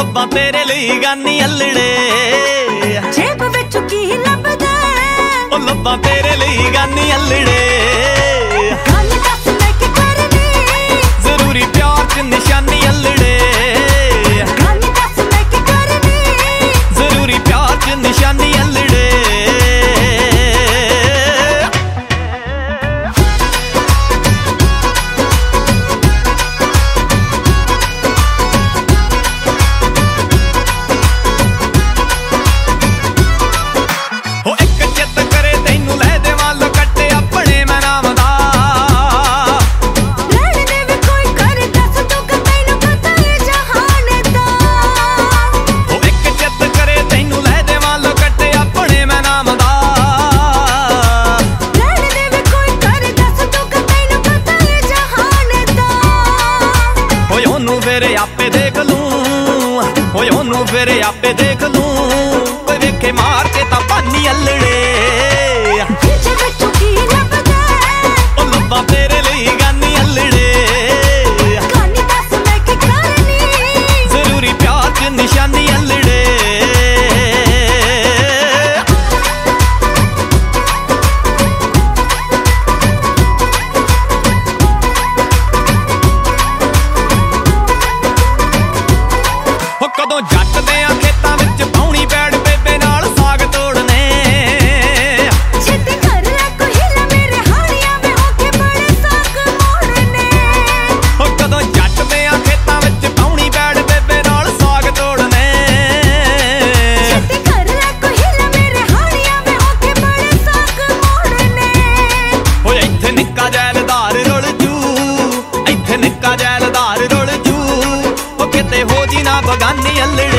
ਗੱਬਾਂ ਤੇਰੇ ਲਈ ਗਾਨੀ ਅਲੜੇ। ਜੇਬ ਵਿੱਚ ਕੀ ਲੱਭਦਾ? ਉਹ ਲੱਭਾਂ ਤੇਰੇ ਲਈ ਗਾਨੀ ਅਲੜੇ। ਉਹਨੂੰ ਫੇਰ ਆਪੇ ਦੇਖ ਲੂੰ। ਓਏ ਉਹਨੂੰ ਫੇਰ ਆਪੇ ਦੇਖ ਲੂੰ। 넌 ಬಗಾನಿ ಅಲ್ಲೇ